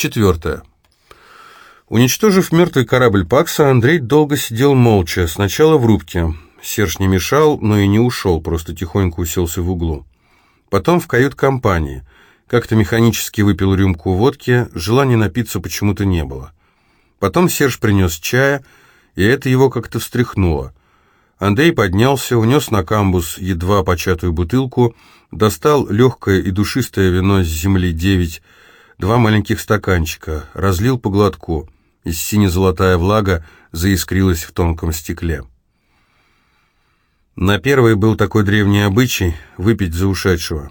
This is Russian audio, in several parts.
Четвертое. Уничтожив мертвый корабль Пакса, Андрей долго сидел молча, сначала в рубке. Серж не мешал, но и не ушел, просто тихонько уселся в углу. Потом в кают-компании. Как-то механически выпил рюмку водки, желания напиться почему-то не было. Потом Серж принес чая, и это его как-то встряхнуло. Андрей поднялся, унес на камбус едва початую бутылку, достал легкое и душистое вино с земли девять, два маленьких стаканчика, разлил по глотку, и сине-золотая влага заискрилась в тонком стекле. На первый был такой древний обычай — выпить за ушедшего.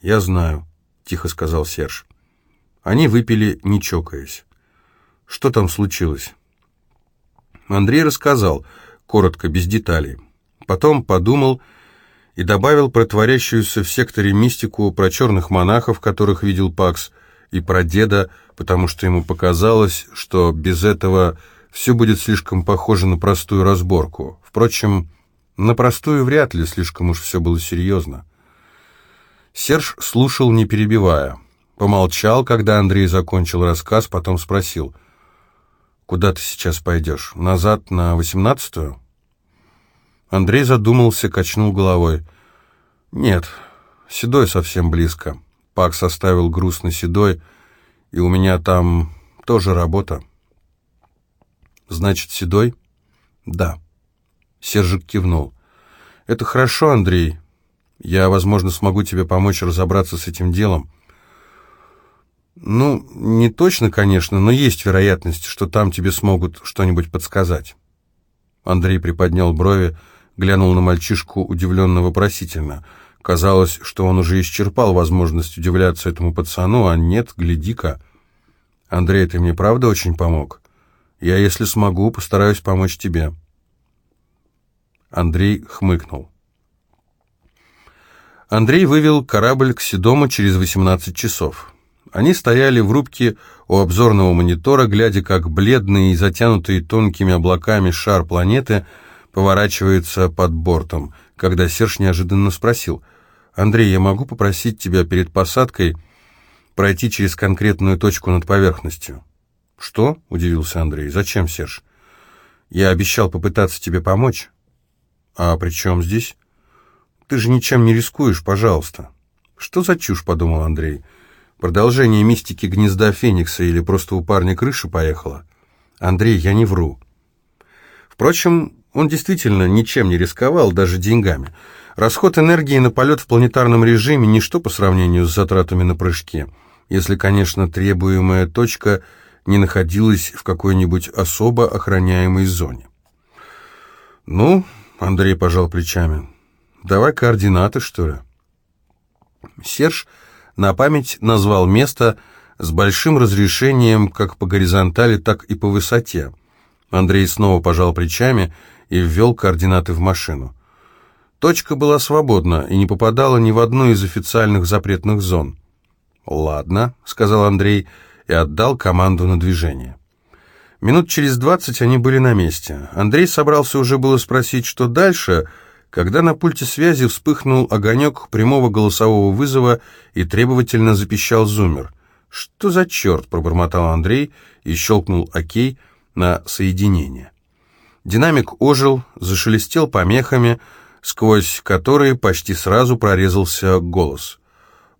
«Я знаю», — тихо сказал Серж. Они выпили, не чокаясь. Что там случилось? Андрей рассказал, коротко, без деталей. Потом подумал и добавил про творящуюся в секторе мистику, про черных монахов, которых видел Пакс, и про деда, потому что ему показалось, что без этого все будет слишком похоже на простую разборку. Впрочем, на простую вряд ли, слишком уж все было серьезно. Серж слушал, не перебивая. Помолчал, когда Андрей закончил рассказ, потом спросил — «Куда ты сейчас пойдешь? Назад на восемнадцатую?» Андрей задумался, качнул головой. «Нет, Седой совсем близко. Пак составил грустно Седой, и у меня там тоже работа». «Значит, Седой?» «Да». Сержик кивнул. «Это хорошо, Андрей. Я, возможно, смогу тебе помочь разобраться с этим делом. «Ну, не точно, конечно, но есть вероятность, что там тебе смогут что-нибудь подсказать». Андрей приподнял брови, глянул на мальчишку удивленно-вопросительно. Казалось, что он уже исчерпал возможность удивляться этому пацану, а нет, гляди-ка. «Андрей, ты мне правда очень помог? Я, если смогу, постараюсь помочь тебе». Андрей хмыкнул. Андрей вывел корабль к Седому через 18 часов. Они стояли в рубке у обзорного монитора, глядя, как бледный и затянутый тонкими облаками шар планеты поворачивается под бортом, когда Серж неожиданно спросил, «Андрей, я могу попросить тебя перед посадкой пройти через конкретную точку над поверхностью?» «Что?» — удивился Андрей. «Зачем, Серж?» «Я обещал попытаться тебе помочь». «А при чем здесь?» «Ты же ничем не рискуешь, пожалуйста». «Что за чушь?» — подумал Андрей. Продолжение мистики гнезда Феникса или просто у парня крыша поехала? Андрей, я не вру. Впрочем, он действительно ничем не рисковал, даже деньгами. Расход энергии на полет в планетарном режиме – ничто по сравнению с затратами на прыжки, если, конечно, требуемая точка не находилась в какой-нибудь особо охраняемой зоне. «Ну», — Андрей пожал плечами, — «давай координаты, что ли?» Серж на память назвал место с большим разрешением как по горизонтали, так и по высоте. Андрей снова пожал плечами и ввел координаты в машину. Точка была свободна и не попадала ни в одну из официальных запретных зон. «Ладно», — сказал Андрей и отдал команду на движение. Минут через двадцать они были на месте. Андрей собрался уже было спросить, что дальше — когда на пульте связи вспыхнул огонек прямого голосового вызова и требовательно запищал зумер. «Что за черт?» — пробормотал Андрей и щелкнул «Окей» на соединение. Динамик ожил, зашелестел помехами, сквозь которые почти сразу прорезался голос.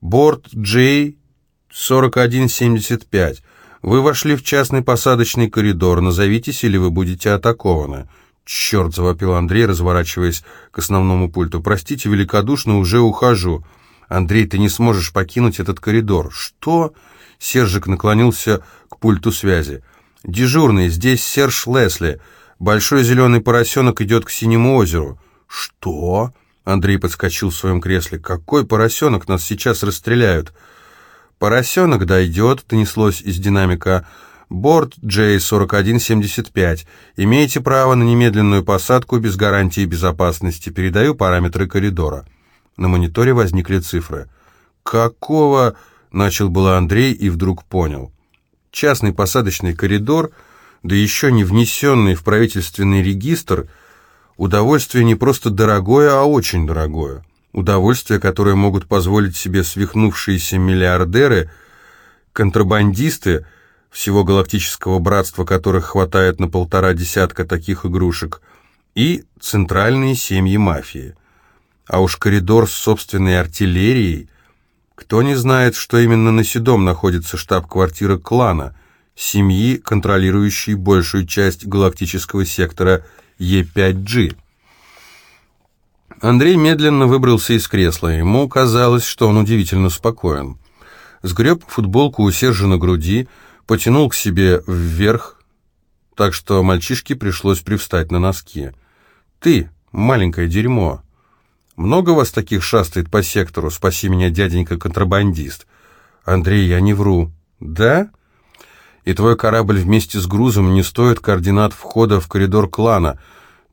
«Борт J-4175. Вы вошли в частный посадочный коридор. Назовитесь, или вы будете атакованы». «Черт!» — завопил Андрей, разворачиваясь к основному пульту. «Простите, великодушно, уже ухожу». «Андрей, ты не сможешь покинуть этот коридор». «Что?» — Сержик наклонился к пульту связи. «Дежурный, здесь Серж Лесли. Большой зеленый поросенок идет к Синему озеру». «Что?» — Андрей подскочил в своем кресле. «Какой поросенок? Нас сейчас расстреляют». «Поросенок дойдет», — донеслось из динамика. Борт J4175. Имеете право на немедленную посадку без гарантии безопасности. Передаю параметры коридора. На мониторе возникли цифры. «Какого?» — начал было Андрей и вдруг понял. Частный посадочный коридор, да еще не внесенный в правительственный регистр, удовольствие не просто дорогое, а очень дорогое. Удовольствие, которое могут позволить себе свихнувшиеся миллиардеры – контрабандисты, всего галактического братства которых хватает на полтора десятка таких игрушек, и центральные семьи мафии. А уж коридор с собственной артиллерией. Кто не знает, что именно на Седом находится штаб-квартира клана, семьи, контролирующей большую часть галактического сектора Е5G. Андрей медленно выбрался из кресла. Ему казалось, что он удивительно спокоен. Сгреб футболку у Сержа на груди, потянул к себе вверх, так что мальчишке пришлось привстать на носки. «Ты, маленькое дерьмо, много вас таких шастает по сектору, спаси меня, дяденька-контрабандист?» «Андрей, я не вру». «Да?» «И твой корабль вместе с грузом не стоит координат входа в коридор клана»,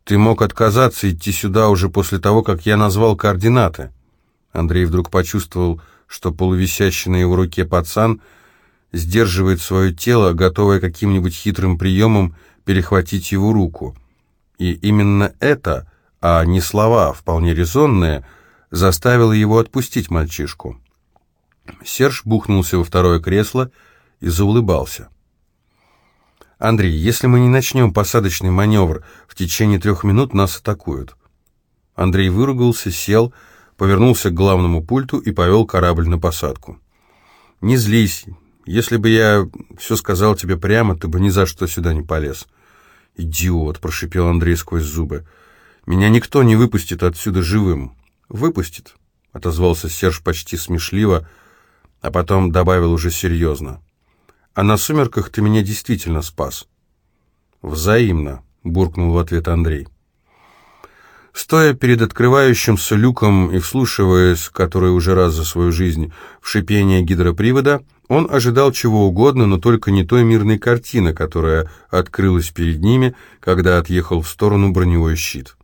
ты мог отказаться идти сюда уже после того, как я назвал координаты. Андрей вдруг почувствовал, что полувисящий на его руке пацан сдерживает свое тело, готовое каким-нибудь хитрым приемом перехватить его руку. И именно это, а не слова, вполне резонные, заставило его отпустить мальчишку. Серж бухнулся во второе кресло и заулыбался. «Андрей, если мы не начнем посадочный маневр, в течение трех минут нас атакуют». Андрей выругался, сел, повернулся к главному пульту и повел корабль на посадку. «Не злись. Если бы я все сказал тебе прямо, ты бы ни за что сюда не полез». «Идиот!» — прошипел Андрей сквозь зубы. «Меня никто не выпустит отсюда живым». «Выпустит», — отозвался Серж почти смешливо, а потом добавил уже серьезно. А на сумерках ты меня действительно спас. Взаимно, буркнул в ответ Андрей. Стоя перед открывающимся люком и вслушиваясь, который уже раз за свою жизнь, в шипение гидропривода, он ожидал чего угодно, но только не той мирной картины, которая открылась перед ними, когда отъехал в сторону броневой щит.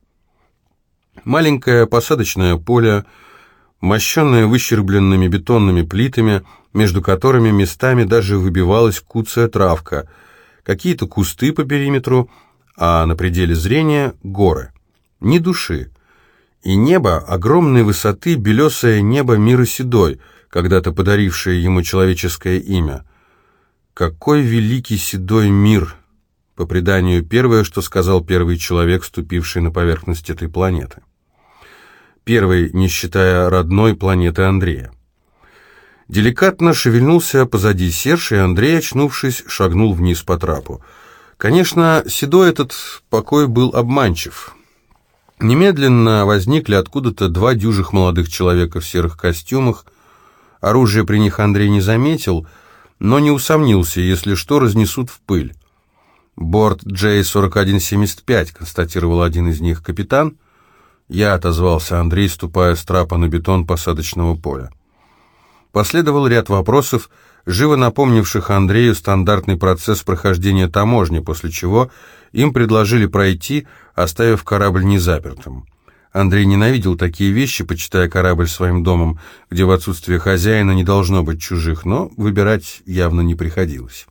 Маленькое посадочное поле, мощенное выщербленными бетонными плитами, между которыми местами даже выбивалась куцая травка, какие-то кусты по периметру, а на пределе зрения — горы. Ни души. И небо огромной высоты, белесое небо мира седой, когда-то подарившее ему человеческое имя. Какой великий седой мир! По преданию, первое, что сказал первый человек, ступивший на поверхность этой планеты. Первый, не считая родной планеты Андрея. Деликатно шевельнулся позади Серж, и Андрей, очнувшись, шагнул вниз по трапу. Конечно, седой этот покой был обманчив. Немедленно возникли откуда-то два дюжих молодых человека в серых костюмах. Оружие при них Андрей не заметил, но не усомнился, если что, разнесут в пыль. «Борт J-4175», — констатировал один из них капитан. Я отозвался Андрей, ступая с трапа на бетон посадочного поля. Последовал ряд вопросов, живо напомнивших Андрею стандартный процесс прохождения таможни, после чего им предложили пройти, оставив корабль незапертым. Андрей ненавидел такие вещи, почитая корабль своим домом, где в отсутствие хозяина не должно быть чужих, но выбирать явно не приходилось.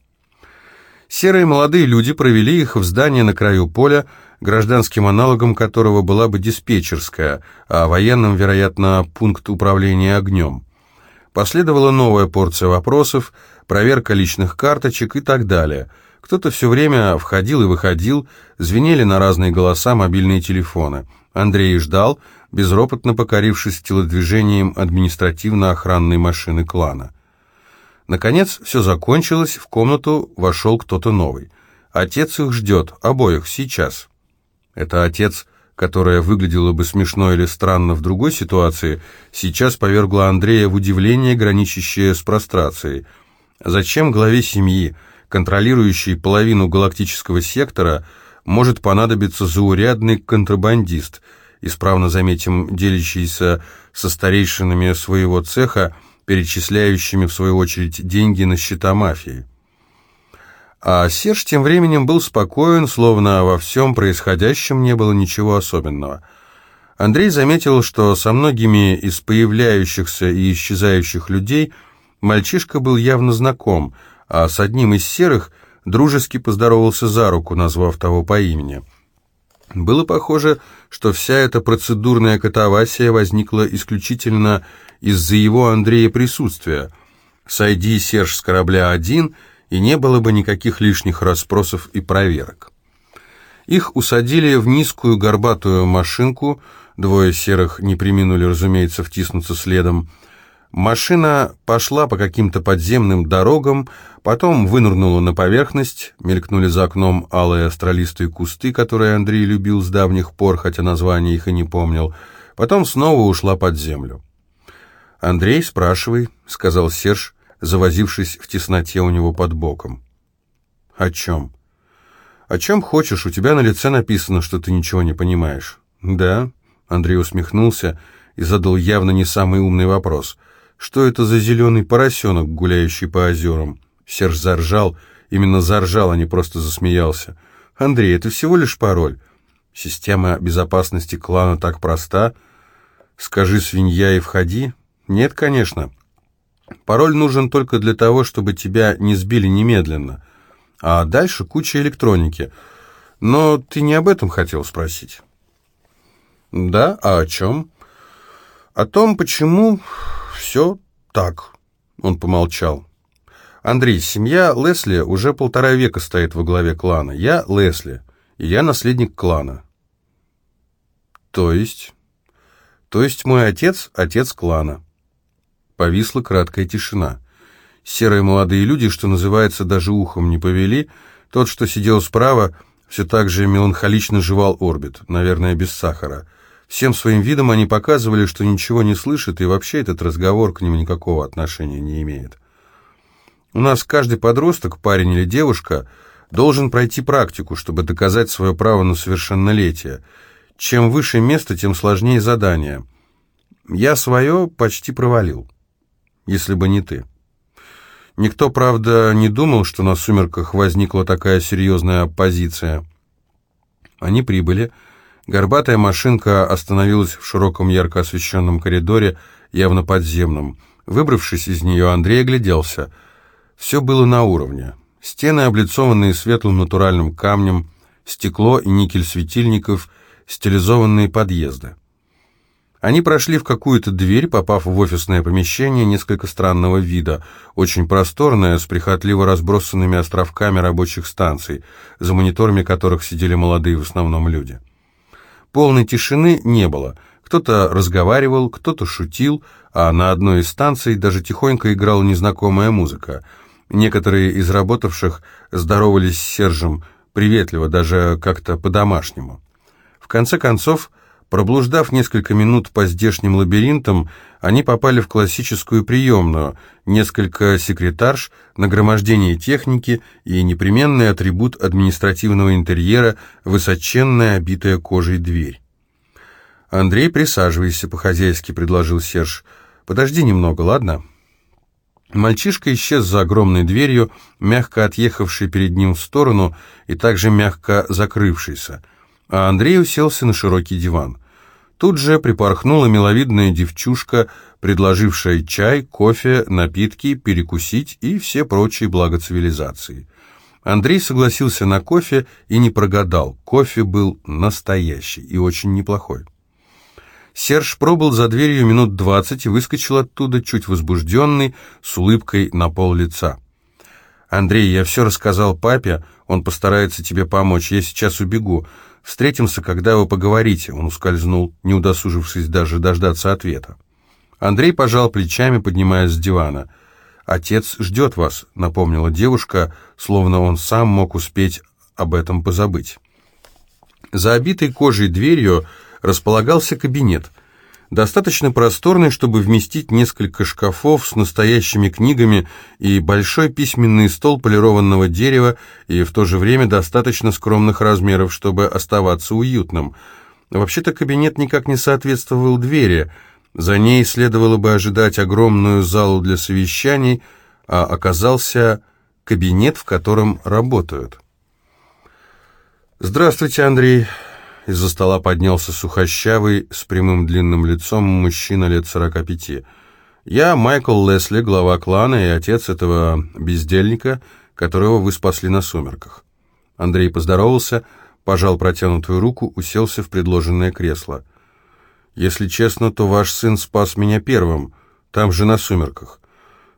Серые молодые люди провели их в здание на краю поля, гражданским аналогом которого была бы диспетчерская, а военным, вероятно, пункт управления огнем. Последовала новая порция вопросов, проверка личных карточек и так далее. Кто-то все время входил и выходил, звенели на разные голоса мобильные телефоны. Андрей ждал, безропотно покорившись телодвижением административно-охранной машины клана. Наконец, все закончилось, в комнату вошел кто-то новый. Отец их ждет, обоих, сейчас. Это отец которая выглядела бы смешно или странно в другой ситуации, сейчас повергла Андрея в удивление, граничащее с прострацией. Зачем главе семьи, контролирующей половину галактического сектора, может понадобиться заурядный контрабандист, исправно заметим, делящийся со старейшинами своего цеха, перечисляющими, в свою очередь, деньги на счета мафии? А Серж тем временем был спокоен, словно во всем происходящем не было ничего особенного. Андрей заметил, что со многими из появляющихся и исчезающих людей мальчишка был явно знаком, а с одним из серых дружески поздоровался за руку, назвав того по имени. Было похоже, что вся эта процедурная катавасия возникла исключительно из-за его Андрея присутствия – Сойди, Серж, с корабля один, и не было бы никаких лишних расспросов и проверок. Их усадили в низкую горбатую машинку, двое серых не приминули, разумеется, втиснуться следом. Машина пошла по каким-то подземным дорогам, потом вынырнула на поверхность, мелькнули за окном алые астролистые кусты, которые Андрей любил с давних пор, хотя название их и не помнил, потом снова ушла под землю. «Андрей, спрашивай», — сказал Серж, завозившись в тесноте у него под боком. «О чем?» «О чем хочешь, у тебя на лице написано, что ты ничего не понимаешь». «Да?» — Андрей усмехнулся и задал явно не самый умный вопрос. «Что это за зеленый поросенок, гуляющий по озерам?» Серж заржал, именно заржал, а не просто засмеялся. «Андрей, это всего лишь пароль. Система безопасности клана так проста. Скажи «свинья» и входи». Нет, конечно. Пароль нужен только для того, чтобы тебя не сбили немедленно. А дальше куча электроники. Но ты не об этом хотел спросить. Да, а о чем? О том, почему все так. Он помолчал. Андрей, семья Лесли уже полтора века стоит во главе клана. Я Лесли, и я наследник клана. То есть? То есть мой отец — отец клана. Повисла краткая тишина. Серые молодые люди, что называется, даже ухом не повели. Тот, что сидел справа, все так же меланхолично жевал орбит, наверное, без сахара. Всем своим видом они показывали, что ничего не слышат, и вообще этот разговор к ним никакого отношения не имеет. У нас каждый подросток, парень или девушка, должен пройти практику, чтобы доказать свое право на совершеннолетие. Чем выше место, тем сложнее задание. Я свое почти провалил если бы не ты. Никто, правда, не думал, что на «Сумерках» возникла такая серьезная оппозиция. Они прибыли. Горбатая машинка остановилась в широком ярко освещенном коридоре, явно подземном. Выбравшись из нее, Андрей огляделся. Все было на уровне. Стены, облицованные светлым натуральным камнем, стекло и никель светильников, стилизованные подъезды. Они прошли в какую-то дверь, попав в офисное помещение несколько странного вида, очень просторное, с прихотливо разбросанными островками рабочих станций, за мониторами которых сидели молодые в основном люди. Полной тишины не было. Кто-то разговаривал, кто-то шутил, а на одной из станций даже тихонько играла незнакомая музыка. Некоторые из работавших здоровались с Сержем приветливо, даже как-то по-домашнему. В конце концов, Проблуждав несколько минут по здешним лабиринтам, они попали в классическую приемную, несколько секретарш, нагромождение техники и непременный атрибут административного интерьера – высоченная, обитая кожей дверь. «Андрей, присаживайся по-хозяйски», – предложил Серж. «Подожди немного, ладно?» Мальчишка исчез за огромной дверью, мягко отъехавшей перед ним в сторону и также мягко закрывшейся – а Андрей уселся на широкий диван. Тут же припорхнула миловидная девчушка, предложившая чай, кофе, напитки, перекусить и все прочие блага цивилизации. Андрей согласился на кофе и не прогадал. Кофе был настоящий и очень неплохой. Серж пробыл за дверью минут двадцать и выскочил оттуда, чуть возбужденный, с улыбкой на пол лица. «Андрей, я все рассказал папе, он постарается тебе помочь, я сейчас убегу. Встретимся, когда вы поговорите», — он ускользнул, не удосужившись даже дождаться ответа. Андрей пожал плечами, поднимаясь с дивана. «Отец ждет вас», — напомнила девушка, словно он сам мог успеть об этом позабыть. За обитой кожей дверью располагался кабинет — достаточно просторный, чтобы вместить несколько шкафов с настоящими книгами и большой письменный стол полированного дерева, и в то же время достаточно скромных размеров, чтобы оставаться уютным. Вообще-то кабинет никак не соответствовал двери, за ней следовало бы ожидать огромную залу для совещаний, а оказался кабинет, в котором работают. «Здравствуйте, Андрей», из-за стола поднялся сухощавый, с прямым длинным лицом мужчина лет сорока пяти. «Я Майкл Лесли, глава клана и отец этого бездельника, которого вы спасли на сумерках». Андрей поздоровался, пожал протянутую руку, уселся в предложенное кресло. «Если честно, то ваш сын спас меня первым, там же на сумерках.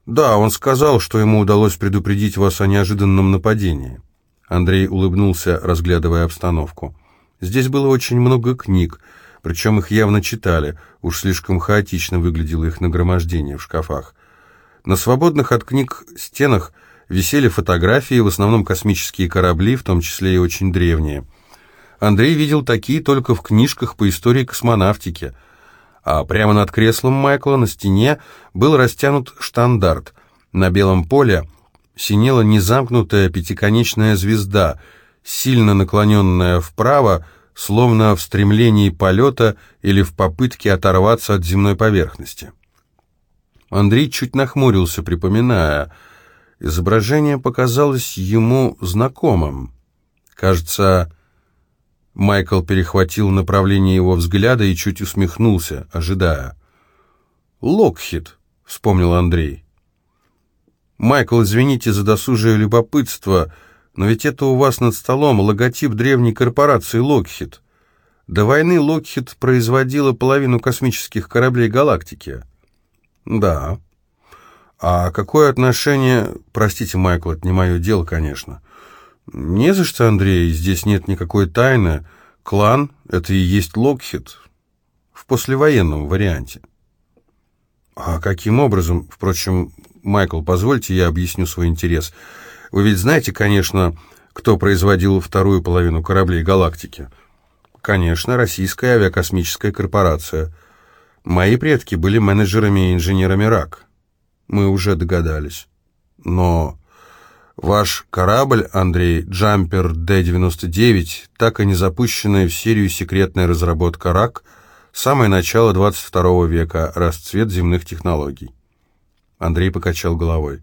«Да, он сказал, что ему удалось предупредить вас о неожиданном нападении». Андрей улыбнулся, разглядывая обстановку. Здесь было очень много книг, причем их явно читали, уж слишком хаотично выглядело их нагромождение в шкафах. На свободных от книг стенах висели фотографии, в основном космические корабли, в том числе и очень древние. Андрей видел такие только в книжках по истории космонавтики – а прямо над креслом Майкла на стене был растянут штандарт. На белом поле синела незамкнутая пятиконечная звезда, сильно наклоненная вправо, словно в стремлении полета или в попытке оторваться от земной поверхности. Андрей чуть нахмурился, припоминая. Изображение показалось ему знакомым. Кажется, Майкл перехватил направление его взгляда и чуть усмехнулся, ожидая. «Локхит», — вспомнил Андрей. «Майкл, извините за досужее любопытство, но ведь это у вас над столом логотип древней корпорации Локхит. До войны Локхит производила половину космических кораблей галактики». «Да». «А какое отношение...» «Простите, Майкл, это не мое дело, конечно». «Не за что, Андрей, здесь нет никакой тайны. Клан — это и есть Локхит в послевоенном варианте». «А каким образом? Впрочем, Майкл, позвольте я объясню свой интерес. Вы ведь знаете, конечно, кто производил вторую половину кораблей галактики?» «Конечно, российская авиакосмическая корпорация. Мои предки были менеджерами и инженерами РАК. Мы уже догадались. Но Ваш корабль, Андрей, Джампер Д-99, так и не запущенная в серию секретная разработка РАК, самое начало 22 века, расцвет земных технологий. Андрей покачал головой.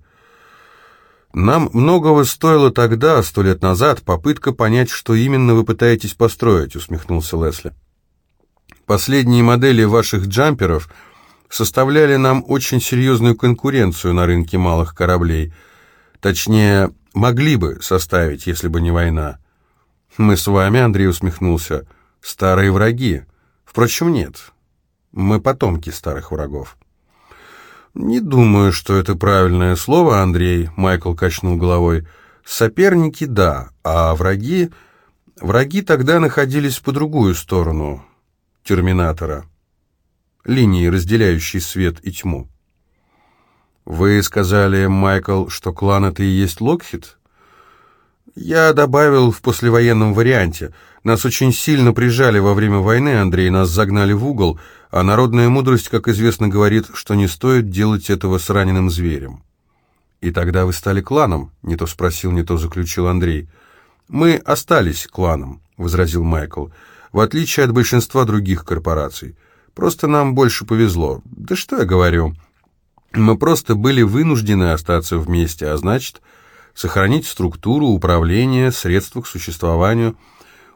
Нам многого стоило тогда, сто лет назад, попытка понять, что именно вы пытаетесь построить, усмехнулся Лесли. Последние модели ваших джамперов составляли нам очень серьезную конкуренцию на рынке малых кораблей – Точнее, могли бы составить, если бы не война. Мы с вами, Андрей усмехнулся, старые враги. Впрочем, нет. Мы потомки старых врагов. Не думаю, что это правильное слово, Андрей, Майкл качнул головой. Соперники, да, а враги... Враги тогда находились по другую сторону терминатора, линии, разделяющей свет и тьму. «Вы сказали, Майкл, что клан это и есть Локхит?» «Я добавил в послевоенном варианте. Нас очень сильно прижали во время войны, Андрей, нас загнали в угол, а народная мудрость, как известно, говорит, что не стоит делать этого с раненым зверем». «И тогда вы стали кланом?» — не то спросил, не то заключил Андрей. «Мы остались кланом», — возразил Майкл, «в отличие от большинства других корпораций. Просто нам больше повезло. Да что я говорю?» Мы просто были вынуждены остаться вместе, а значит, сохранить структуру, управление, средства к существованию.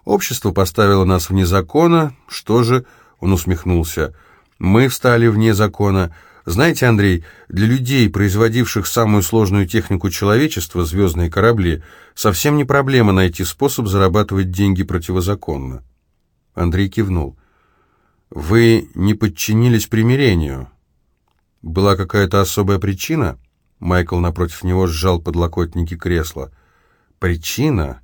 Общество поставило нас вне закона. Что же? Он усмехнулся. Мы встали вне закона. Знаете, Андрей, для людей, производивших самую сложную технику человечества, звездные корабли, совсем не проблема найти способ зарабатывать деньги противозаконно. Андрей кивнул. Вы не подчинились примирению. Была какая-то особая причина? Майкл напротив него сжал подлокотники кресла. Причина?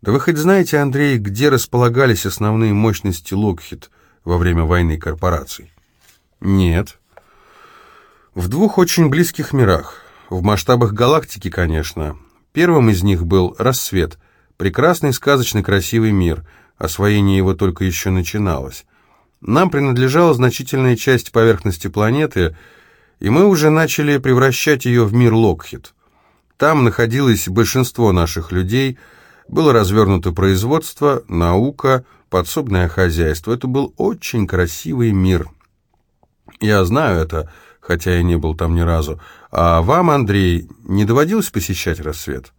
Да вы хоть знаете, Андрей, где располагались основные мощности Локхит во время войны корпораций? Нет. В двух очень близких мирах. В масштабах галактики, конечно. Первым из них был «Рассвет», прекрасный, сказочный, красивый мир. Освоение его только еще начиналось. Нам принадлежала значительная часть поверхности планеты, и мы уже начали превращать ее в мир Локхит. Там находилось большинство наших людей, было развернуто производство, наука, подсобное хозяйство. Это был очень красивый мир. Я знаю это, хотя я не был там ни разу. А вам, Андрей, не доводилось посещать рассвет?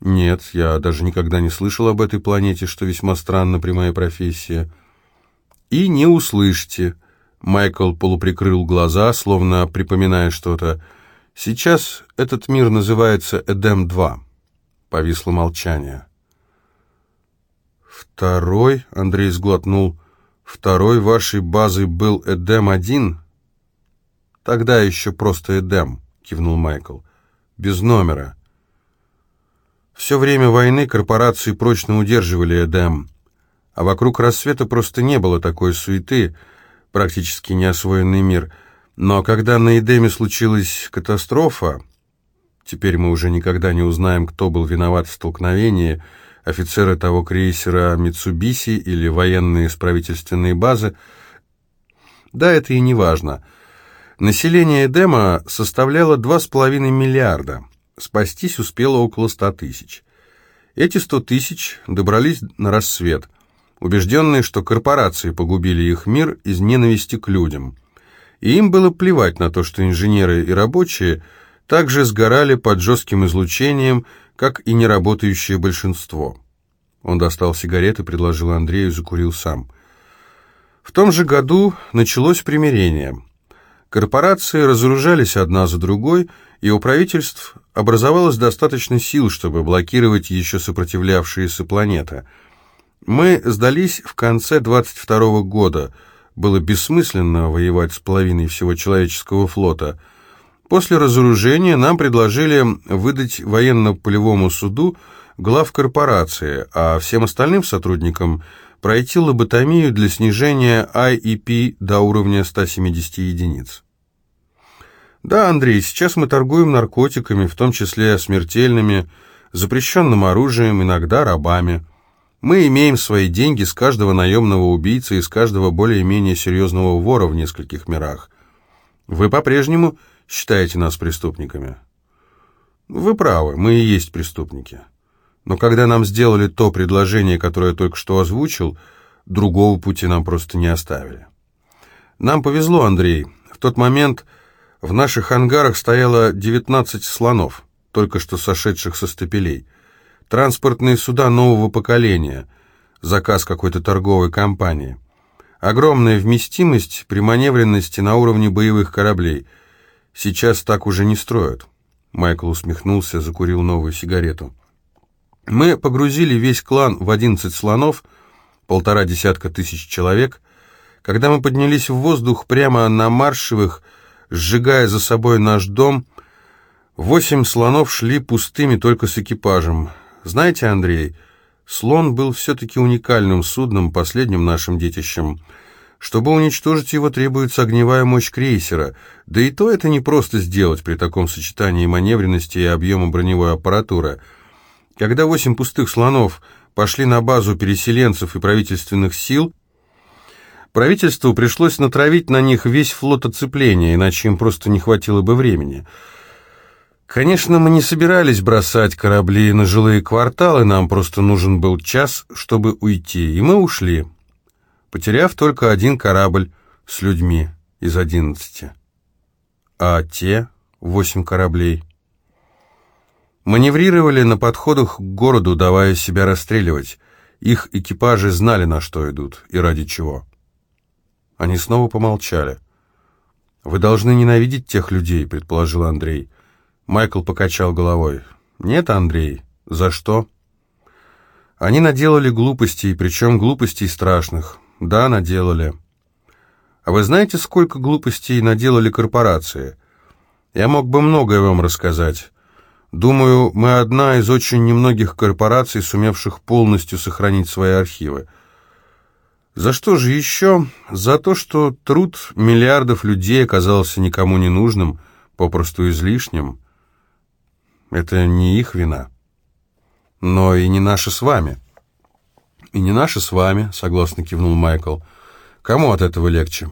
Нет, я даже никогда не слышал об этой планете, что весьма странно при моей профессии и не услышите». Майкл полуприкрыл глаза, словно припоминая что-то. «Сейчас этот мир называется Эдем-2». Повисло молчание. «Второй?» — Андрей сглотнул. «Второй вашей базой был Эдем-1?» «Тогда еще просто Эдем», — кивнул Майкл. «Без номера». Все время войны корпорации прочно удерживали Эдем, а вокруг рассвета просто не было такой суеты, практически неосвоенный мир. Но когда на Эдеме случилась катастрофа, теперь мы уже никогда не узнаем, кто был виноват в столкновении, офицеры того крейсера «Митсубиси» или военные с правительственной базы, да, это и не важно. Население Эдема составляло 2,5 миллиарда – Спастись успело около ста тысяч. Эти сто тысяч добрались на рассвет, убежденные, что корпорации погубили их мир из ненависти к людям. И им было плевать на то, что инженеры и рабочие также сгорали под жестким излучением, как и неработающее большинство. Он достал сигареты, предложил Андрею, закурил сам. В том же году началось примирение. Корпорации разоружались одна за другой, и у правительств образовалось достаточно сил, чтобы блокировать еще сопротивлявшиеся планеты. Мы сдались в конце 22 -го года. Было бессмысленно воевать с половиной всего человеческого флота. После разоружения нам предложили выдать военно-полевому суду глав корпорации, а всем остальным сотрудникам пройти лоботомию для снижения IEP до уровня 170 единиц. Да, Андрей, сейчас мы торгуем наркотиками, в том числе смертельными, запрещенным оружием, иногда рабами. Мы имеем свои деньги с каждого наемного убийцы и с каждого более-менее серьезного вора в нескольких мирах. Вы по-прежнему считаете нас преступниками? Вы правы, мы и есть преступники. Но когда нам сделали то предложение, которое я только что озвучил, другого пути нам просто не оставили. Нам повезло, Андрей. В тот момент в наших ангарах стояло 19 слонов, только что сошедших со стапелей. Транспортные суда нового поколения, заказ какой-то торговой компании. Огромная вместимость при маневренности на уровне боевых кораблей. Сейчас так уже не строят. Майкл усмехнулся, закурил новую сигарету. Мы погрузили весь клан в 11 слонов, полтора десятка тысяч человек. Когда мы поднялись в воздух прямо на маршевых, сжигая за собой наш дом, восемь слонов шли пустыми только с экипажем. Знаете, Андрей, слон был все-таки уникальным судном, последним нашим детищем. Чтобы уничтожить его, требуется огневая мощь крейсера, да и то это не просто сделать при таком сочетании маневренности и объема броневой аппаратуры. Когда восемь пустых слонов пошли на базу переселенцев и правительственных сил, Правительству пришлось натравить на них весь флот оцепления, иначе им просто не хватило бы времени. Конечно, мы не собирались бросать корабли на жилые кварталы, нам просто нужен был час, чтобы уйти, и мы ушли, потеряв только один корабль с людьми из одиннадцати. А те восемь кораблей маневрировали на подходах к городу, давая себя расстреливать. Их экипажи знали, на что идут и ради чего. Они снова помолчали. «Вы должны ненавидеть тех людей», — предположил Андрей. Майкл покачал головой. «Нет, Андрей. За что?» «Они наделали глупостей, причем глупостей страшных. Да, наделали. А вы знаете, сколько глупостей наделали корпорации? Я мог бы многое вам рассказать. Думаю, мы одна из очень немногих корпораций, сумевших полностью сохранить свои архивы. За что же еще? За то, что труд миллиардов людей оказался никому не нужным, попросту излишним. Это не их вина. Но и не наша с вами. И не наша с вами, согласно кивнул Майкл. Кому от этого легче?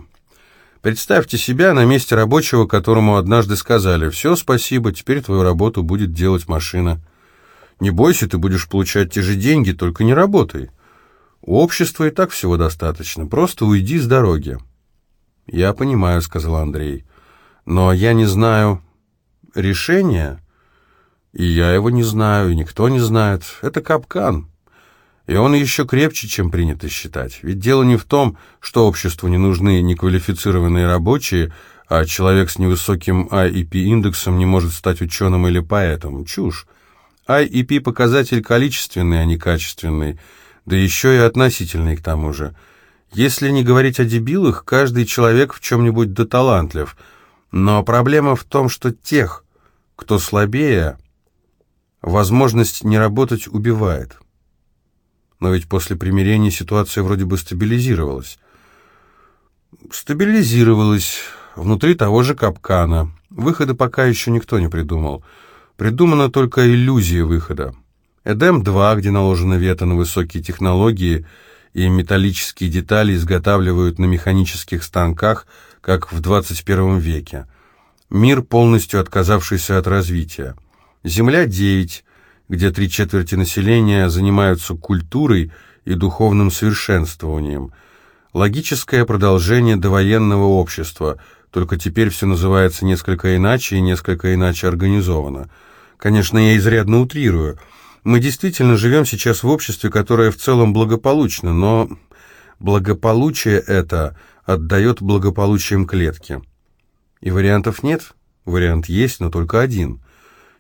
Представьте себя на месте рабочего, которому однажды сказали «Все, спасибо, теперь твою работу будет делать машина». Не бойся, ты будешь получать те же деньги, только не работай. У общества и так всего достаточно. Просто уйди с дороги. Я понимаю, сказал Андрей. Но я не знаю решения, и я его не знаю, и никто не знает. Это капкан. И он еще крепче, чем принято считать. Ведь дело не в том, что обществу не нужны неквалифицированные рабочие, а человек с невысоким IEP-индексом не может стать ученым или поэтом. Чушь. IEP – показатель количественный, а не качественный – да еще и относительный к тому же. Если не говорить о дебилах, каждый человек в чем-нибудь да талантлив, Но проблема в том, что тех, кто слабее, возможность не работать убивает. Но ведь после примирения ситуация вроде бы стабилизировалась. Стабилизировалась внутри того же капкана. Выхода пока еще никто не придумал. Придумана только иллюзия выхода. Эдем-2, где наложено вето на высокие технологии и металлические детали изготавливают на механических станках, как в 21 веке. Мир, полностью отказавшийся от развития. Земля-9, где три четверти населения занимаются культурой и духовным совершенствованием. Логическое продолжение довоенного общества, только теперь все называется несколько иначе и несколько иначе организовано. Конечно, я изрядно утрирую. Мы действительно живем сейчас в обществе, которое в целом благополучно, но благополучие это отдает благополучием клетки. И вариантов нет? Вариант есть, но только один.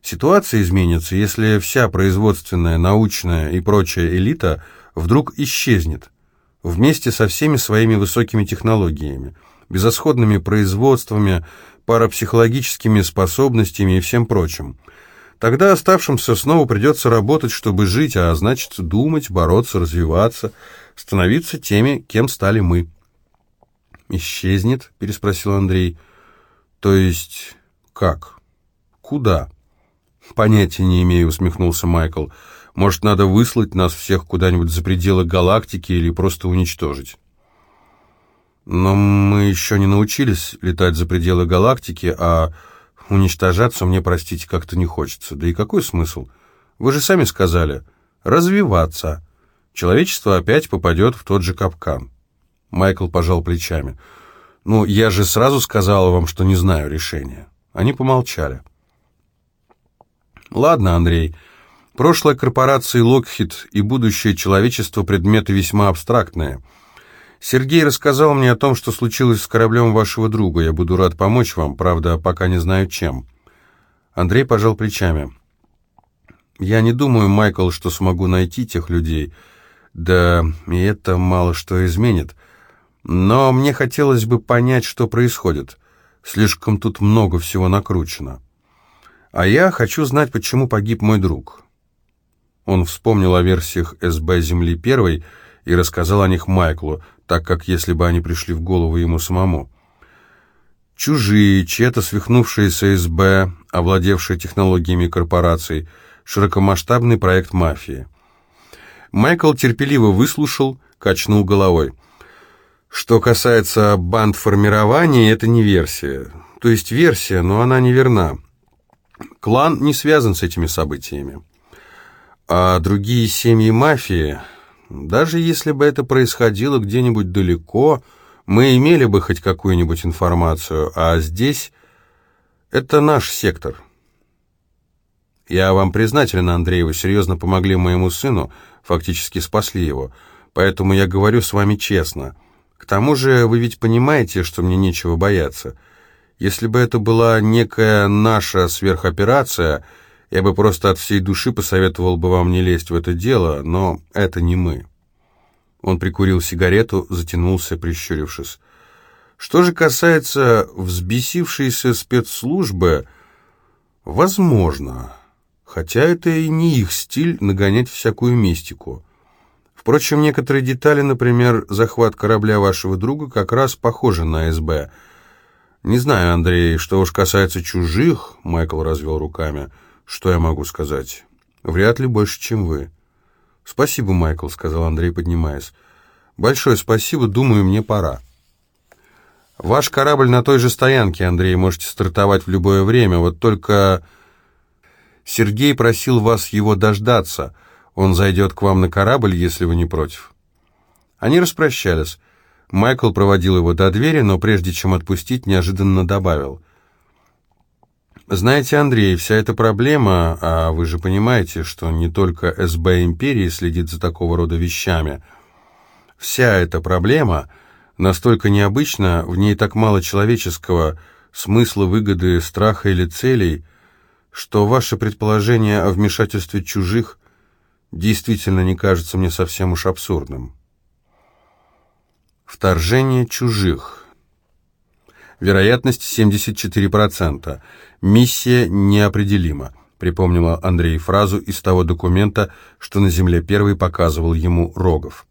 Ситуация изменится, если вся производственная, научная и прочая элита вдруг исчезнет вместе со всеми своими высокими технологиями, безысходными производствами, парапсихологическими способностями и всем прочим. Тогда оставшимся снова придется работать, чтобы жить, а значит думать, бороться, развиваться, становиться теми, кем стали мы. «Исчезнет?» – переспросил Андрей. «То есть как? Куда?» «Понятия не имею», — усмехнулся Майкл. «Может, надо выслать нас всех куда-нибудь за пределы галактики или просто уничтожить?» «Но мы еще не научились летать за пределы галактики, а уничтожаться мне, простите, как-то не хочется. Да и какой смысл? Вы же сами сказали. Развиваться. Человечество опять попадет в тот же капкан». Майкл пожал плечами. «Ну, я же сразу сказал вам, что не знаю решения». Они помолчали. Ладно, Андрей. Прошлое корпорации Lockheed и будущее человечества предметы весьма абстрактные. Сергей рассказал мне о том, что случилось с кораблем вашего друга. Я буду рад помочь вам, правда, пока не знаю чем. Андрей пожал плечами. Я не думаю, Майкл, что смогу найти тех людей. Да, и это мало что изменит. Но мне хотелось бы понять, что происходит. Слишком тут много всего накручено. А я хочу знать, почему погиб мой друг. Он вспомнил о версиях СБ Земли первой и рассказал о них Майклу, так как если бы они пришли в голову ему самому. Чужие, чья-то свихнувшаяся СБ, овладевшая технологиями корпораций, широкомасштабный проект мафии. Майкл терпеливо выслушал, качнул головой. Что касается бандформирования, это не версия. То есть версия, но она неверна. Клан не связан с этими событиями. А другие семьи мафии, даже если бы это происходило где-нибудь далеко, мы имели бы хоть какую-нибудь информацию, а здесь это наш сектор. Я вам признателен, Андрей, вы серьезно помогли моему сыну, фактически спасли его, поэтому я говорю с вами честно. К тому же вы ведь понимаете, что мне нечего бояться – если бы это была некая наша сверхоперация, я бы просто от всей души посоветовал бы вам не лезть в это дело, но это не мы». Он прикурил сигарету, затянулся, прищурившись. Что же касается взбесившейся спецслужбы, возможно, хотя это и не их стиль нагонять всякую мистику. Впрочем, некоторые детали, например, захват корабля вашего друга, как раз похожи на СБ – «Не знаю, Андрей, что уж касается чужих», — Майкл развел руками, — «что я могу сказать? Вряд ли больше, чем вы». «Спасибо, Майкл», — сказал Андрей, поднимаясь. «Большое спасибо, думаю, мне пора». «Ваш корабль на той же стоянке, Андрей, можете стартовать в любое время, вот только...» «Сергей просил вас его дождаться. Он зайдет к вам на корабль, если вы не против». Они распрощались. Майкл проводил его до двери, но прежде чем отпустить, неожиданно добавил. «Знаете, Андрей, вся эта проблема, а вы же понимаете, что не только СБ Империи следит за такого рода вещами, вся эта проблема настолько необычна, в ней так мало человеческого смысла, выгоды, страха или целей, что ваше предположение о вмешательстве чужих действительно не кажется мне совсем уж абсурдным». Вторжение чужих. Вероятность 74%. Миссия неопределима, припомнила Андрей фразу из того документа, что на Земле первый показывал ему Рогов.